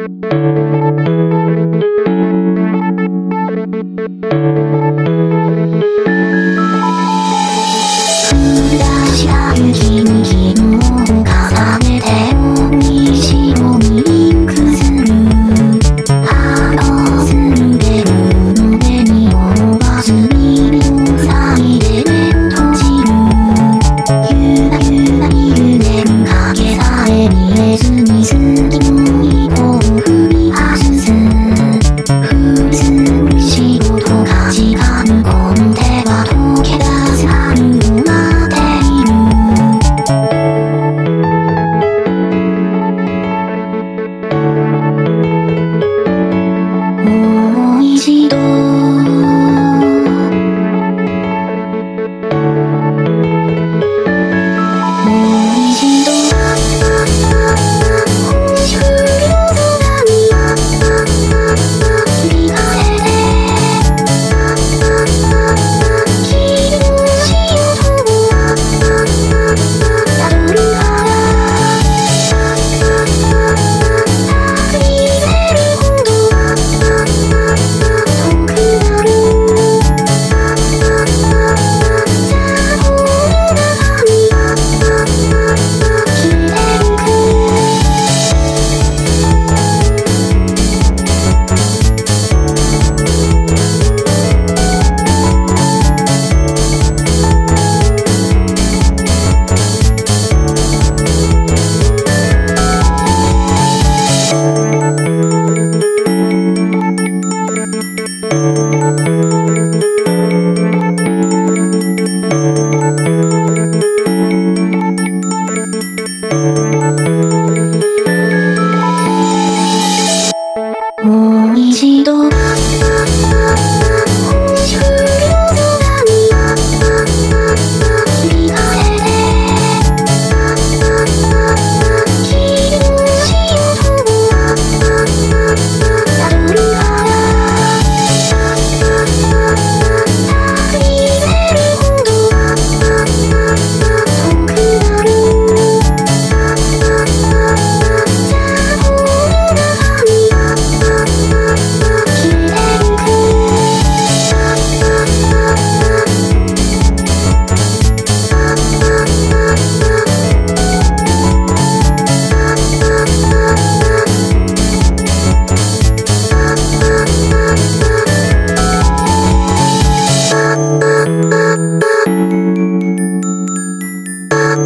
「君の方か」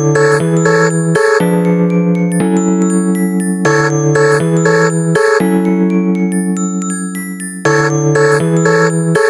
Thank you.